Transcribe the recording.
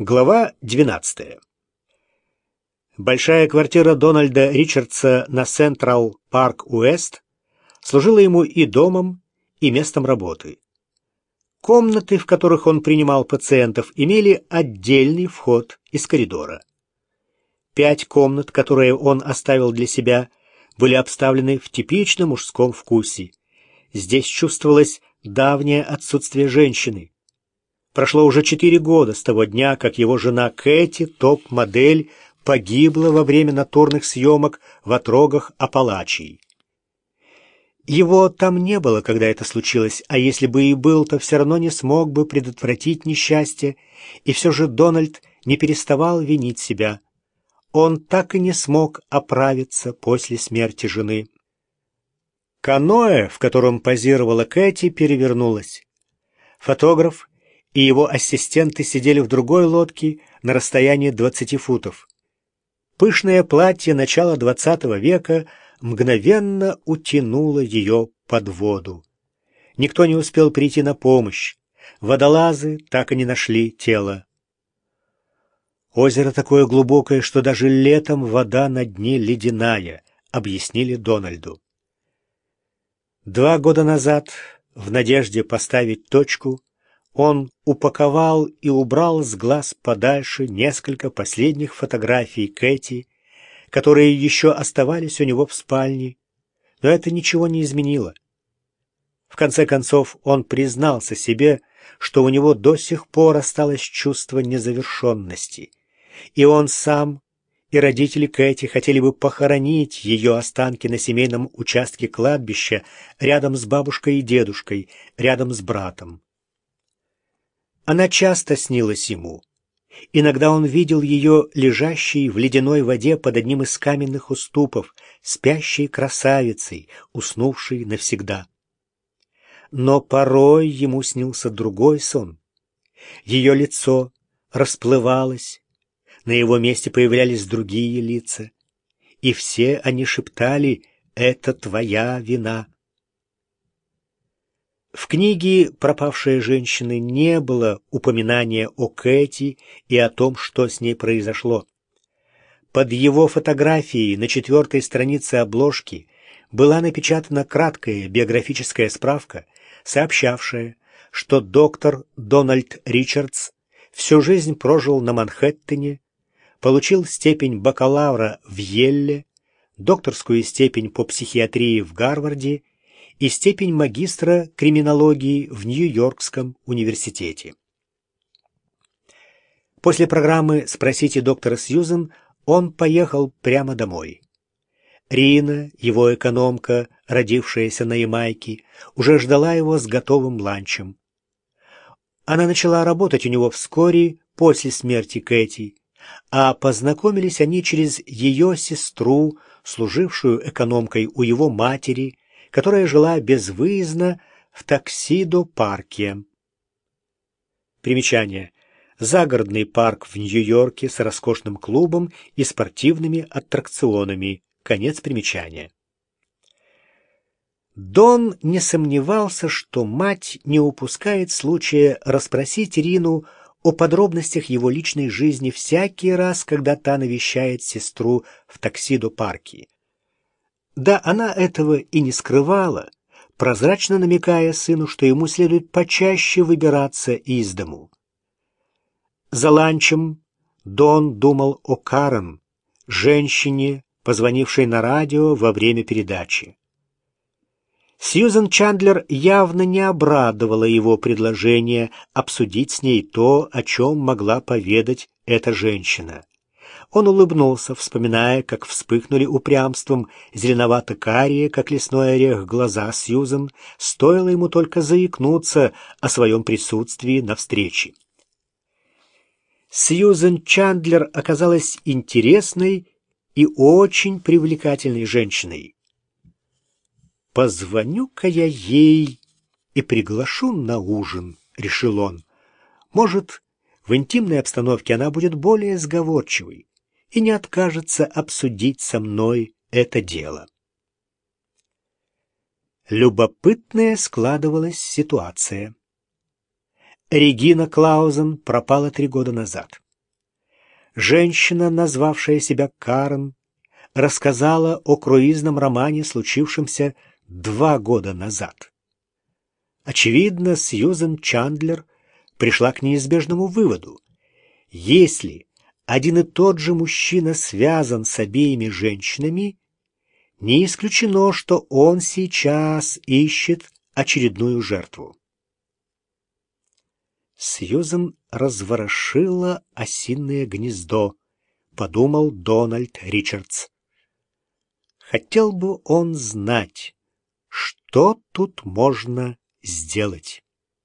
Глава 12. Большая квартира Дональда Ричардса на Централ Парк Уэст служила ему и домом, и местом работы. Комнаты, в которых он принимал пациентов, имели отдельный вход из коридора. Пять комнат, которые он оставил для себя, были обставлены в типичном мужском вкусе. Здесь чувствовалось давнее отсутствие женщины. Прошло уже четыре года с того дня, как его жена Кэти, топ-модель, погибла во время натурных съемок в отрогах Апалачий. Его там не было, когда это случилось, а если бы и был, то все равно не смог бы предотвратить несчастье, и все же Дональд не переставал винить себя. Он так и не смог оправиться после смерти жены. Каноэ, в котором позировала Кэти, перевернулось. Фотограф и его ассистенты сидели в другой лодке на расстоянии 20 футов. Пышное платье начала XX века мгновенно утянуло ее под воду. Никто не успел прийти на помощь. Водолазы так и не нашли тело. «Озеро такое глубокое, что даже летом вода на дне ледяная», — объяснили Дональду. Два года назад, в надежде поставить точку, он упаковал и убрал с глаз подальше несколько последних фотографий Кэти, которые еще оставались у него в спальне, но это ничего не изменило. В конце концов, он признался себе, что у него до сих пор осталось чувство незавершенности, и он сам и родители Кэти хотели бы похоронить ее останки на семейном участке кладбища рядом с бабушкой и дедушкой, рядом с братом. Она часто снилась ему. Иногда он видел ее лежащей в ледяной воде под одним из каменных уступов, спящей красавицей, уснувшей навсегда. Но порой ему снился другой сон. Ее лицо расплывалось, на его месте появлялись другие лица, и все они шептали «Это твоя вина». В книге «Пропавшие женщины» не было упоминания о Кэти и о том, что с ней произошло. Под его фотографией на четвертой странице обложки была напечатана краткая биографическая справка, сообщавшая, что доктор Дональд Ричардс всю жизнь прожил на Манхэттене, получил степень бакалавра в Йелле, докторскую степень по психиатрии в Гарварде и степень магистра криминологии в Нью-Йоркском университете. После программы «Спросите доктора Сьюзен» он поехал прямо домой. Рина, его экономка, родившаяся на Ямайке, уже ждала его с готовым ланчем. Она начала работать у него вскоре после смерти Кэти, а познакомились они через ее сестру, служившую экономкой у его матери, которая жила безвыездно в Таксидо-парке. Примечание. Загородный парк в Нью-Йорке с роскошным клубом и спортивными аттракционами. Конец примечания. Дон не сомневался, что мать не упускает случая расспросить Рину о подробностях его личной жизни всякий раз, когда та навещает сестру в Таксидо-парке. Да, она этого и не скрывала, прозрачно намекая сыну, что ему следует почаще выбираться из дому. За ланчем Дон думал о Карен, женщине, позвонившей на радио во время передачи. Сьюзен Чандлер явно не обрадовала его предложение обсудить с ней то, о чем могла поведать эта женщина. Он улыбнулся, вспоминая, как вспыхнули упрямством зеленовато-карие, как лесной орех, глаза Сьюзен, стоило ему только заикнуться о своем присутствии на встрече. Сьюзен Чандлер оказалась интересной и очень привлекательной женщиной. «Позвоню-ка я ей и приглашу на ужин», — решил он. «Может, в интимной обстановке она будет более сговорчивой и не откажется обсудить со мной это дело. Любопытная складывалась ситуация. Регина Клаузен пропала три года назад. Женщина, назвавшая себя Карен, рассказала о круизном романе, случившемся два года назад. Очевидно, Сьюзен Чандлер пришла к неизбежному выводу. Если один и тот же мужчина связан с обеими женщинами, не исключено, что он сейчас ищет очередную жертву. Сьюзен разворошила осиное гнездо, подумал Дональд Ричардс. Хотел бы он знать, что тут можно сделать.